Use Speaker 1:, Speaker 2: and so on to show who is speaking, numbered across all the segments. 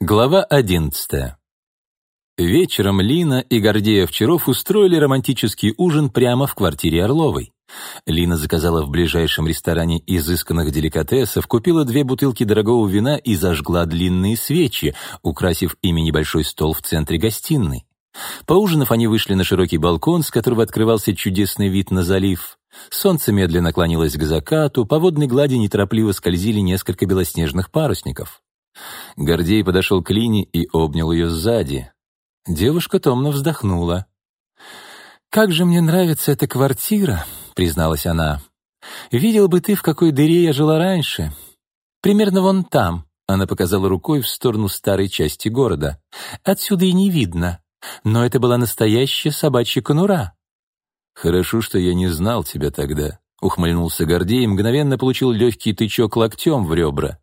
Speaker 1: Глава одиннадцатая. Вечером Лина и Гордея Овчаров устроили романтический ужин прямо в квартире Орловой. Лина заказала в ближайшем ресторане изысканных деликатесов, купила две бутылки дорогого вина и зажгла длинные свечи, украсив ими небольшой стол в центре гостиной. Поужинав, они вышли на широкий балкон, с которого открывался чудесный вид на залив. Солнце медленно клонилось к закату, по водной глади неторопливо скользили несколько белоснежных парусников. Гордей подошел к Лине и обнял ее сзади. Девушка томно вздохнула. «Как же мне нравится эта квартира», — призналась она. «Видел бы ты, в какой дыре я жила раньше. Примерно вон там», — она показала рукой в сторону старой части города. «Отсюда и не видно. Но это была настоящая собачья конура».
Speaker 2: «Хорошо, что я не знал тебя тогда», — ухмыльнулся Гордей и мгновенно получил легкий тычок локтем в ребра.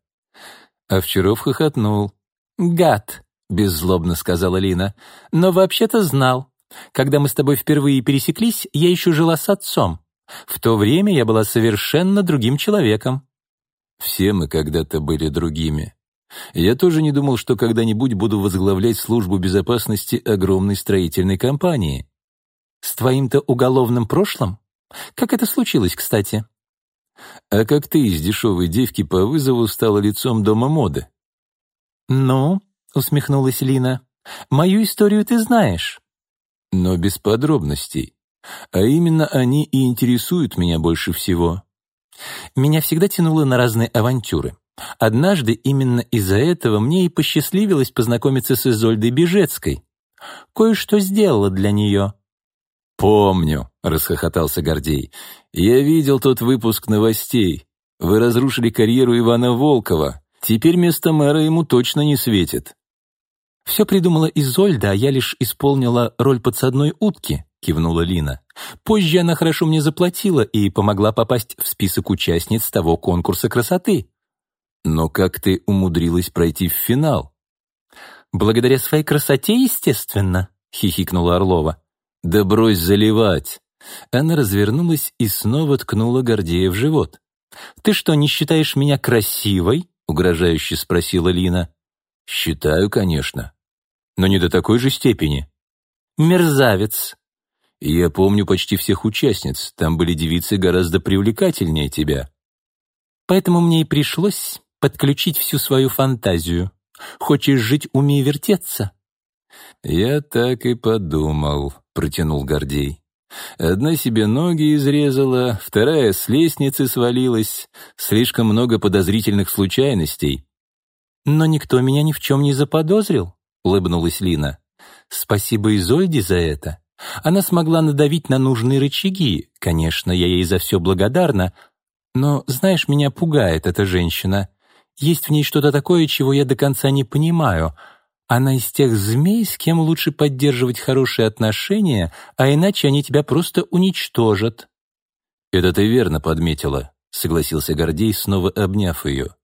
Speaker 1: Овчаров хохотнул. «Гад!» — беззлобно сказала Лина. «Но вообще-то знал. Когда мы с тобой впервые пересеклись, я еще жила с отцом. В то время я была совершенно другим человеком».
Speaker 2: «Все мы когда-то были другими. Я тоже не думал, что когда-нибудь буду возглавлять службу безопасности огромной строительной компании».
Speaker 1: «С твоим-то уголовным прошлым? Как это случилось, кстати?»
Speaker 2: А как ты из дешевой девки по вызову стала лицом дома моды?
Speaker 1: «Ну», — усмехнулась Лина, — «мою историю ты знаешь».
Speaker 2: «Но без подробностей. А именно они и интересуют меня больше всего».
Speaker 1: Меня всегда тянуло на разные авантюры. Однажды именно из-за этого мне и посчастливилось познакомиться с Изольдой Бежецкой. Кое-что сделала для нее.
Speaker 2: «Помню», — расхохотался Гордей. «Я видел тот выпуск новостей. Вы разрушили карьеру Ивана Волкова. Теперь место мэра ему точно не светит».
Speaker 1: «Все придумала Изольда, а я лишь исполнила роль подсадной утки», — кивнула Лина. «Позже она хорошо мне заплатила и помогла попасть в список участниц того конкурса красоты».
Speaker 2: «Но как ты умудрилась пройти в финал?»
Speaker 1: «Благодаря своей красоте, естественно», — хихикнула Орлова.
Speaker 2: «Да брось заливать!» Она развернулась и снова ткнула Гордея в живот.
Speaker 1: «Ты что, не считаешь меня красивой?» — угрожающе спросила Лина.
Speaker 2: «Считаю, конечно. Но не до такой же степени».
Speaker 1: «Мерзавец!»
Speaker 2: «Я помню почти всех участниц. Там были девицы гораздо привлекательнее тебя».
Speaker 1: «Поэтому мне и пришлось подключить всю свою фантазию. Хочешь жить, умей вертеться?»
Speaker 2: «Я так и подумал», — протянул Гордей. «Одна себе ноги изрезала, вторая с лестницы свалилась. Слишком много подозрительных случайностей».
Speaker 1: «Но никто меня ни в чем не заподозрил», — улыбнулась Лина. «Спасибо Изольде за это. Она смогла надавить на нужные рычаги. Конечно, я ей за все благодарна. Но, знаешь, меня пугает эта женщина. Есть в ней что-то такое, чего я до конца не понимаю. Она из тех змей, с кем лучше поддерживать хорошие отношения, а иначе они тебя просто уничтожат».
Speaker 2: «Это ты верно подметила», — согласился Гордей, снова обняв ее.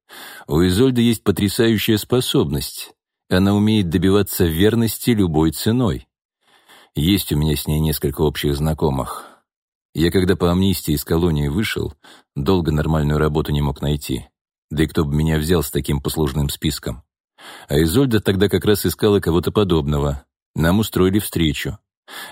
Speaker 2: «У Изольды есть потрясающая способность. Она умеет добиваться верности любой ценой. Есть у меня с ней несколько общих знакомых. Я, когда по амнистии из колонии вышел, долго нормальную работу не мог найти. Да и кто бы меня взял с таким послужным списком? А Изольда тогда как раз искала кого-то подобного. Нам устроили встречу.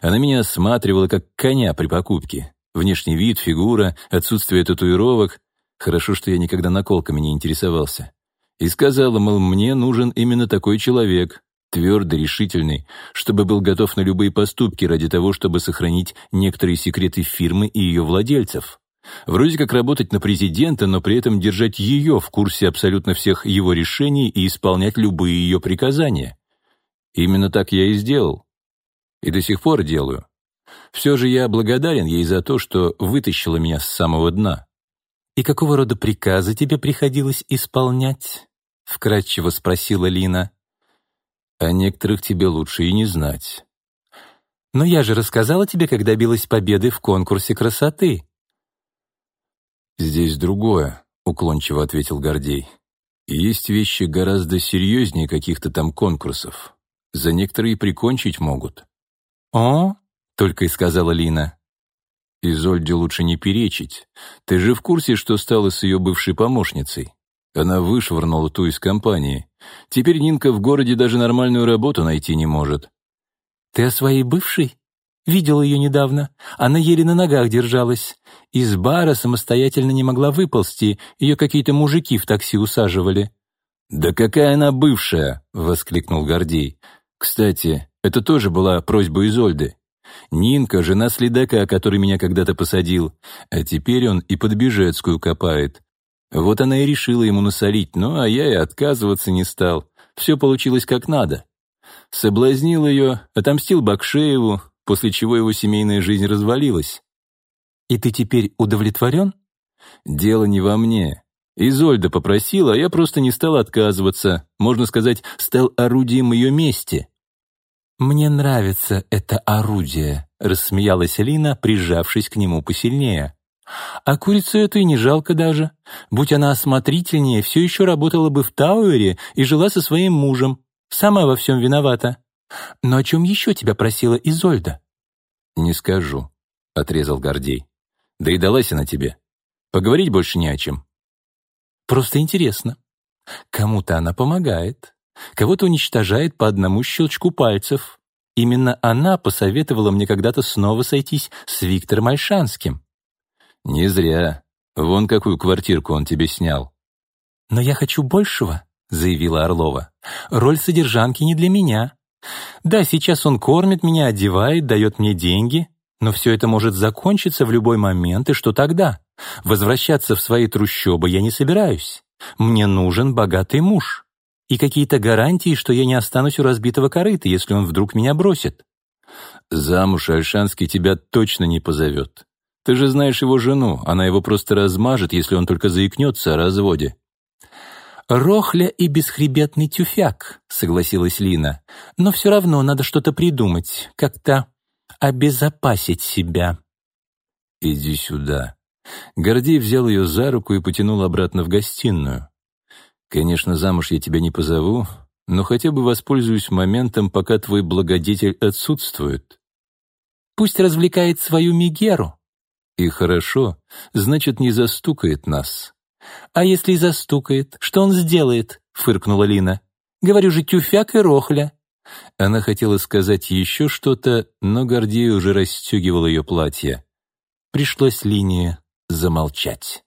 Speaker 2: Она меня осматривала как коня при покупке. Внешний вид, фигура, отсутствие татуировок. Хорошо, что я никогда наколками не интересовался. И сказала, мол, мне нужен именно такой человек, твердый, решительный, чтобы был готов на любые поступки ради того, чтобы сохранить некоторые секреты фирмы и ее владельцев. Вроде как работать на президента, но при этом держать ее в курсе абсолютно всех его решений и исполнять любые ее приказания. Именно так я и сделал. И до сих пор делаю. Все же я благодарен ей за то, что вытащила меня с самого дна.
Speaker 1: «И какого рода приказы тебе приходилось исполнять?» — вкратчиво спросила Лина.
Speaker 2: «О некоторых тебе лучше и не знать».
Speaker 1: «Но я же рассказала тебе, как добилась победы в конкурсе красоты»,
Speaker 2: «Здесь другое», — уклончиво ответил Гордей. «Есть вещи гораздо серьезнее каких-то там конкурсов. За некоторые прикончить могут».
Speaker 1: «О?» — только и сказала Лина.
Speaker 2: «Изольде лучше не перечить. Ты же в курсе, что стало с ее бывшей помощницей? Она вышвырнула ту из компании. Теперь Нинка в городе даже нормальную работу найти не может.
Speaker 1: «Ты о своей бывшей?» Видел ее недавно. Она еле на ногах держалась. Из бара самостоятельно не могла выползти. Ее какие-то мужики в такси усаживали.
Speaker 2: «Да какая она бывшая!» — воскликнул Гордей. «Кстати, это тоже была просьба Изольды. Нинка — жена следака, который меня когда-то посадил, а теперь он и под Бежецкую копает. Вот она и решила ему насолить, ну а я и отказываться не стал. Все получилось как надо. Соблазнил ее, отомстил Бакшееву, после чего его семейная жизнь развалилась.
Speaker 1: «И ты теперь удовлетворен?»
Speaker 2: «Дело не во мне. Изольда попросила, а я просто не стал отказываться. Можно сказать, стал орудием ее мести».
Speaker 1: «Мне нравится это орудие», — рассмеялась Лина, прижавшись к нему посильнее. «А курицу эту и не жалко даже. Будь она осмотрительнее, все еще работала бы в Тауэре и жила со своим мужем. Сама во всем виновата. Но о чем еще тебя просила Изольда?»
Speaker 2: «Не скажу», — отрезал Гордей. «Да и далась она тебе. Поговорить больше не о чем».
Speaker 1: «Просто интересно. Кому-то она помогает, кого-то уничтожает по одному щелчку пальцев. Именно она посоветовала мне когда-то снова сойтись с Виктором Альшанским».
Speaker 2: «Не зря. Вон какую квартирку он тебе снял».
Speaker 1: «Но я хочу большего», — заявила Орлова. «Роль содержанки не для меня. Да, сейчас он кормит меня, одевает, дает мне деньги, но все это может закончиться в любой момент, и что тогда? Возвращаться в свои трущобы я не собираюсь. Мне нужен богатый муж. И какие-то гарантии, что я не останусь у разбитого корыта, если он вдруг меня бросит.
Speaker 2: Замуж Альшанский тебя точно не позовет. Ты же знаешь его жену, она его просто размажет, если он только заикнется о разводе.
Speaker 1: «Рохля и бесхребетный тюфяк», — согласилась Лина. «Но все равно надо что-то придумать, как-то обезопасить себя».
Speaker 2: «Иди сюда». Гордей взял ее за руку и потянул обратно в гостиную. «Конечно, замуж я тебя не позову, но хотя бы воспользуюсь моментом, пока твой благодетель отсутствует».
Speaker 1: «Пусть развлекает свою Мигеру».
Speaker 2: «И хорошо, значит, не застукает нас».
Speaker 1: «А если и застукает, что он сделает?» — фыркнула Лина. «Говорю же, тюфяк и рохля».
Speaker 2: Она хотела сказать еще что-то, но Гордей уже расстегивал ее платье.
Speaker 1: Пришлось Лине замолчать.